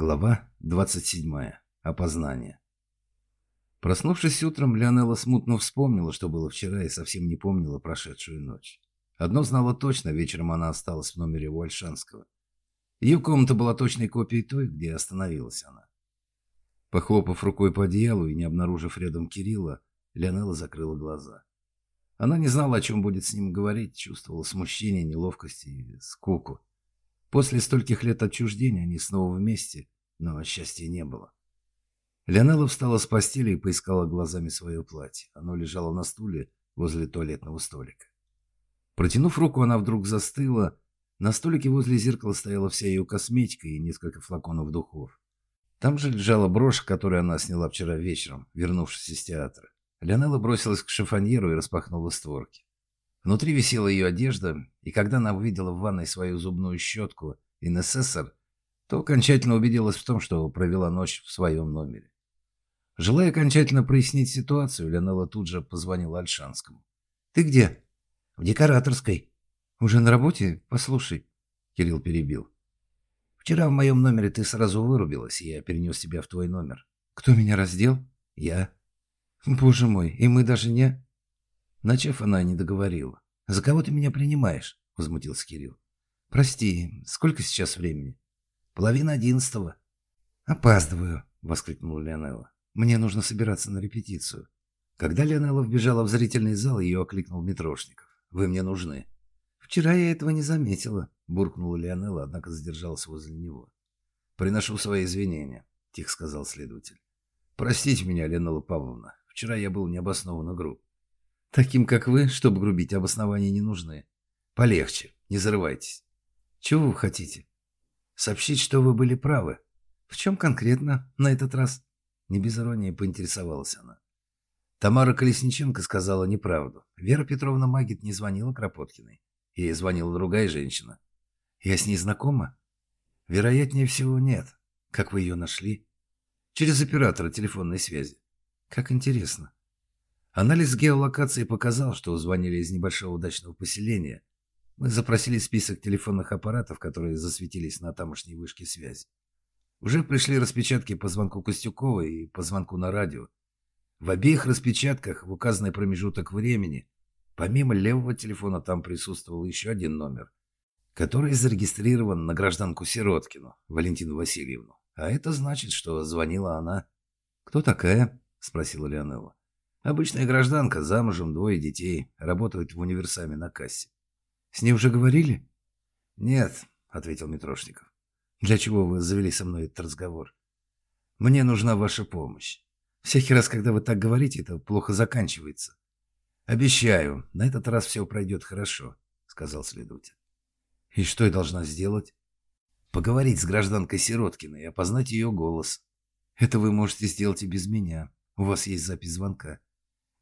Глава 27. Опознание. Проснувшись утром, Леонела смутно вспомнила, что было вчера, и совсем не помнила прошедшую ночь. Одно знала точно, вечером она осталась в номере у. Ее комната была точной копией той, где остановилась она. Похлопав рукой по одеялу и не обнаружив рядом Кирилла, Леонела закрыла глаза. Она не знала, о чем будет с ним говорить, чувствовала смущение, неловкость и скуку. После стольких лет отчуждения они снова вместе, но счастья не было. Леонела встала с постели и поискала глазами свое платье. Оно лежало на стуле возле туалетного столика. Протянув руку, она вдруг застыла. На столике возле зеркала стояла вся ее косметика и несколько флаконов духов. Там же лежала брошь, которую она сняла вчера вечером, вернувшись из театра. Леонела бросилась к шифоньеру и распахнула створки. Внутри висела ее одежда, и когда она увидела в ванной свою зубную щетку и несессор, то окончательно убедилась в том, что провела ночь в своем номере. Желая окончательно прояснить ситуацию, Леонела тут же позвонила Альшанскому. «Ты где?» «В декораторской». «Уже на работе? Послушай». Кирилл перебил. «Вчера в моем номере ты сразу вырубилась, и я перенес тебя в твой номер». «Кто меня раздел?» «Я». «Боже мой, и мы даже не...» Начав, она не договорила. «За кого ты меня принимаешь?» – возмутился Кирилл. «Прости, сколько сейчас времени?» «Половина одиннадцатого». «Опаздываю», – воскликнула Леонелла. «Мне нужно собираться на репетицию». Когда Леонелла вбежала в зрительный зал, ее окликнул Митрошников. «Вы мне нужны». «Вчера я этого не заметила», – буркнула Леонелла, однако задержалась возле него. «Приношу свои извинения», – тихо сказал следователь. «Простите меня, Леонелла Павловна. Вчера я был необоснованно груб. Таким, как вы, чтобы грубить, обоснования не нужны. Полегче, не зарывайтесь. Чего вы хотите? Сообщить, что вы были правы. В чем конкретно на этот раз? Не без иронии поинтересовалась она. Тамара Колесниченко сказала неправду. Вера Петровна Магит не звонила Кропоткиной. Ей звонила другая женщина. Я с ней знакома? Вероятнее всего, нет. Как вы ее нашли? Через оператора телефонной связи. Как интересно. Анализ геолокации показал, что звонили из небольшого дачного поселения. Мы запросили список телефонных аппаратов, которые засветились на тамошней вышке связи. Уже пришли распечатки по звонку Костюкова и по звонку на радио. В обеих распечатках в указанный промежуток времени, помимо левого телефона, там присутствовал еще один номер, который зарегистрирован на гражданку Сироткину, Валентину Васильевну. А это значит, что звонила она. «Кто такая?» – спросила Леонелла. Обычная гражданка, замужем, двое детей, работает в универсаме на кассе. С ней уже говорили? Нет, ответил Митрошников. Для чего вы завели со мной этот разговор? Мне нужна ваша помощь. Всякий раз, когда вы так говорите, это плохо заканчивается. Обещаю, на этот раз все пройдет хорошо, сказал следователь. И что я должна сделать? Поговорить с гражданкой Сироткиной и опознать ее голос. Это вы можете сделать и без меня. У вас есть запись звонка.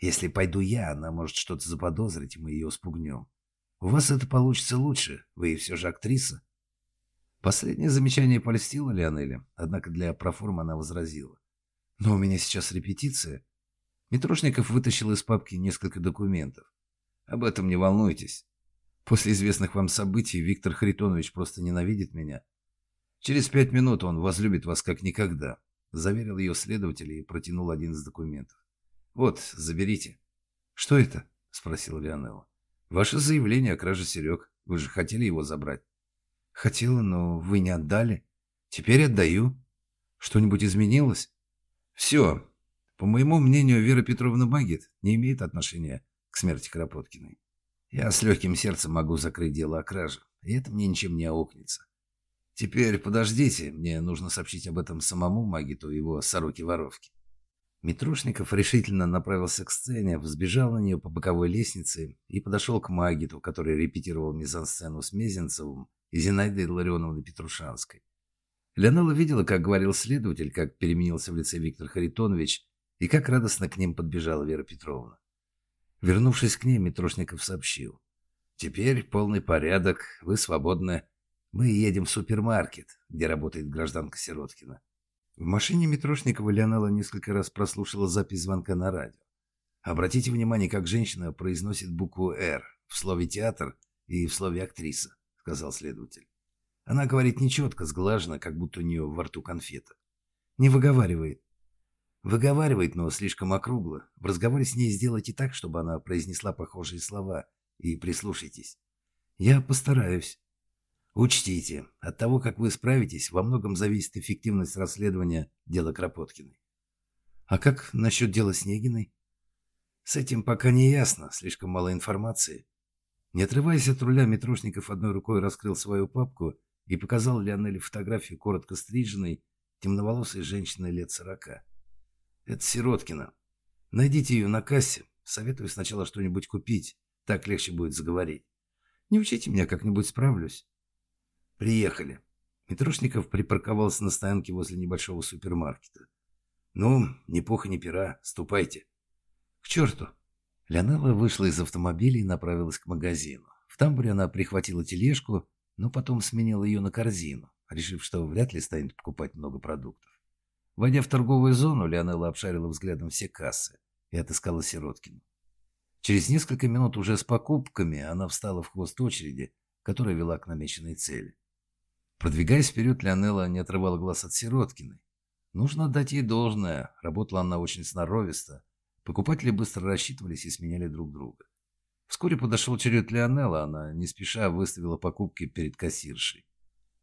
Если пойду я, она может что-то заподозрить, и мы ее спугнем. У вас это получится лучше, вы все же актриса. Последнее замечание польстило Леонеле, однако для проформы она возразила. Но у меня сейчас репетиция. Митрошников вытащил из папки несколько документов. Об этом не волнуйтесь. После известных вам событий Виктор Харитонович просто ненавидит меня. Через пять минут он возлюбит вас как никогда, заверил ее следователь и протянул один из документов. «Вот, заберите». «Что это?» – спросила Леонелла. «Ваше заявление о краже Серег. Вы же хотели его забрать». «Хотела, но вы не отдали. Теперь отдаю. Что-нибудь изменилось?» «Все. По моему мнению, Вера Петровна Магит не имеет отношения к смерти Кропоткиной. Я с легким сердцем могу закрыть дело о краже, и это мне ничем не аукнется. Теперь подождите, мне нужно сообщить об этом самому Магиту и его сороке-воровке. Митрошников решительно направился к сцене, взбежал на нее по боковой лестнице и подошел к Магиту, который репетировал мизансцену с Мезенцевым и Зинаидой Ларионовной Петрушанской. Леонела видела, как говорил следователь, как переменился в лице Виктор Харитонович и как радостно к ним подбежала Вера Петровна. Вернувшись к ней, Митрошников сообщил. «Теперь полный порядок, вы свободны. Мы едем в супермаркет, где работает гражданка Сироткина. В машине Митрошникова Леонала несколько раз прослушала запись звонка на радио. Обратите внимание, как женщина произносит букву «Р» в слове «театр» и в слове «актриса», — сказал следователь. Она говорит нечетко, сглаженно, как будто у нее во рту конфета. Не выговаривает. Выговаривает, но слишком округло. В разговоре с ней сделайте так, чтобы она произнесла похожие слова. И прислушайтесь. Я постараюсь. Учтите, от того, как вы справитесь, во многом зависит эффективность расследования дела Кропоткиной. А как насчет дела Снегиной? С этим пока не ясно, слишком мало информации. Не отрываясь от руля, Митрушников одной рукой раскрыл свою папку и показал Леонеле фотографию коротко стриженной, темноволосой женщины лет сорока. Это Сироткина. Найдите ее на кассе. Советую сначала что-нибудь купить. Так легче будет заговорить. Не учите меня, как-нибудь справлюсь. Приехали. Митрошников припарковался на стоянке возле небольшого супермаркета. Ну, ни пуха, ни пера. Ступайте. К черту. Леонелла вышла из автомобиля и направилась к магазину. В тамбуре она прихватила тележку, но потом сменила ее на корзину, решив, что вряд ли станет покупать много продуктов. Войдя в торговую зону, Леонелла обшарила взглядом все кассы и отыскала Сироткину. Через несколько минут уже с покупками она встала в хвост очереди, которая вела к намеченной цели. Продвигаясь вперед, Леонелла не отрывала глаз от Сироткиной. Нужно отдать ей должное, работала она очень сноровисто. Покупатели быстро рассчитывались и сменяли друг друга. Вскоре подошел черед Леонелла, она не спеша выставила покупки перед кассиршей.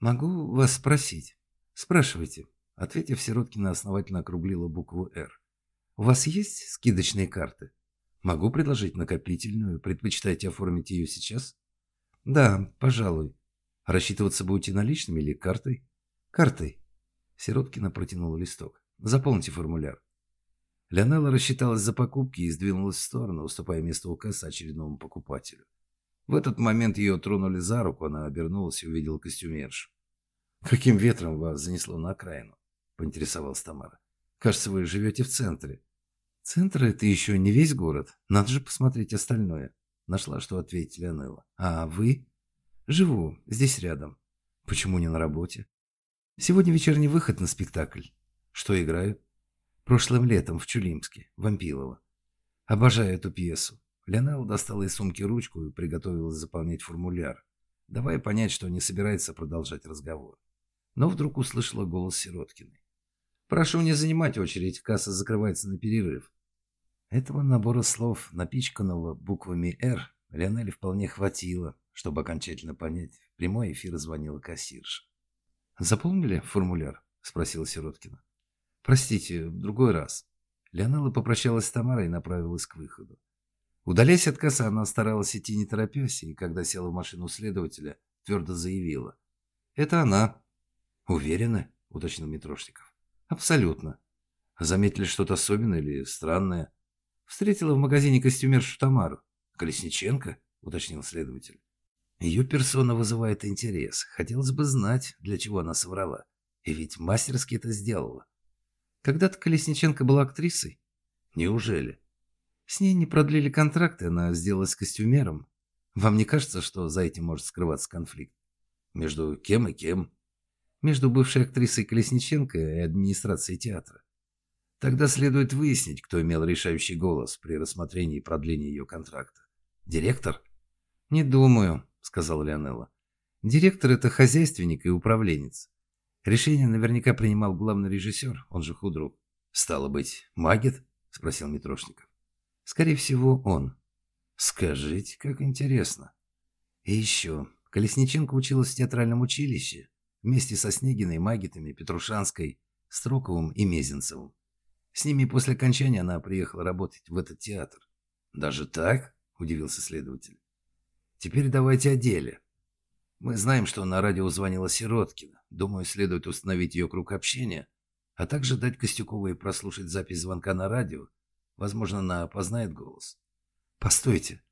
«Могу вас спросить?» «Спрашивайте», Ответив, Сироткина основательно округлила букву «Р». «У вас есть скидочные карты?» «Могу предложить накопительную. Предпочитаете оформить ее сейчас?» «Да, пожалуй. Рассчитываться будете наличными или картой?» «Картой». Сироткина протянула листок. «Заполните формуляр». Леонелла рассчиталась за покупки и сдвинулась в сторону, уступая место у кассы очередному покупателю. В этот момент ее тронули за руку, она обернулась и увидела костюмершу. «Каким ветром вас занесло на окраину?» — поинтересовалась Тамара. «Кажется, вы живете в центре». «Центр — это еще не весь город. Надо же посмотреть остальное». Нашла, что ответить Леонелла. «А вы?» «Живу. Здесь рядом». «Почему не на работе?» «Сегодня вечерний выход на спектакль». «Что играют?» «Прошлым летом в Чулимске, Вампилово». «Обожаю эту пьесу». Леонелла достала из сумки ручку и приготовилась заполнять формуляр, давая понять, что не собирается продолжать разговор. Но вдруг услышала голос Сироткиной. Прошу не занимать очередь, касса закрывается на перерыв. Этого набора слов, напичканного буквами «Р», Леонеле вполне хватило, чтобы окончательно понять, в прямой эфир звонила кассирша. «Заполнили формуляр?» – спросила Сироткина. «Простите, в другой раз». Леонела попрощалась с Тамарой и направилась к выходу. Удаляясь от кассы, она старалась идти не торопясь, и когда села в машину следователя, твердо заявила. «Это она». «Уверены?» – уточнил Митрошников. Абсолютно. Заметили что-то особенное или странное? Встретила в магазине костюмершу Тамару. Колесниченко? Уточнил следователь. Ее персона вызывает интерес. Хотелось бы знать, для чего она соврала. И ведь мастерски это сделала. Когда-то Колесниченко была актрисой. Неужели? С ней не продлили контракты, она сделалась костюмером. Вам не кажется, что за этим может скрываться конфликт? Между кем и кем? между бывшей актрисой Колесниченко и администрацией театра. Тогда следует выяснить, кто имел решающий голос при рассмотрении и продлении ее контракта. Директор? Не думаю, сказал Леонелла. Директор – это хозяйственник и управленец. Решение наверняка принимал главный режиссер, он же худрук. Стало быть, Магет? Спросил Митрошников. Скорее всего, он. Скажите, как интересно. И еще, Колесниченко училась в театральном училище, вместе со Снегиной, Магитами, Петрушанской, Строковым и Мезенцевым. С ними после окончания она приехала работать в этот театр. «Даже так?» – удивился следователь. «Теперь давайте о деле. Мы знаем, что на радио звонила Сироткина. Думаю, следует установить ее круг общения, а также дать Костюковой прослушать запись звонка на радио. Возможно, она опознает голос. Постойте.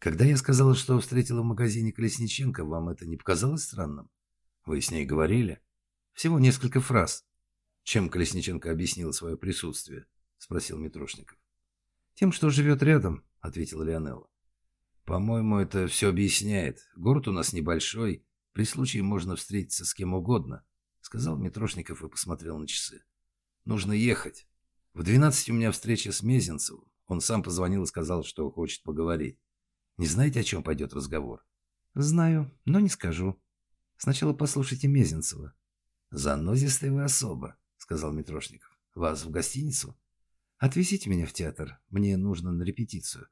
Когда я сказала, что встретила в магазине Колесниченко, вам это не показалось странным? Вы с ней говорили? Всего несколько фраз. Чем Колесниченко объяснила свое присутствие? Спросил Митрошников. Тем, что живет рядом, ответила Леонелла. По-моему, это все объясняет. Город у нас небольшой. При случае можно встретиться с кем угодно, сказал Митрошников и посмотрел на часы. Нужно ехать. В двенадцать у меня встреча с Мезенцевым. Он сам позвонил и сказал, что хочет поговорить. Не знаете, о чем пойдет разговор? Знаю, но не скажу. Сначала послушайте Мезенцева». «Занозистая вы особа», — сказал Митрошников. «Вас в гостиницу?» «Отвезите меня в театр. Мне нужно на репетицию».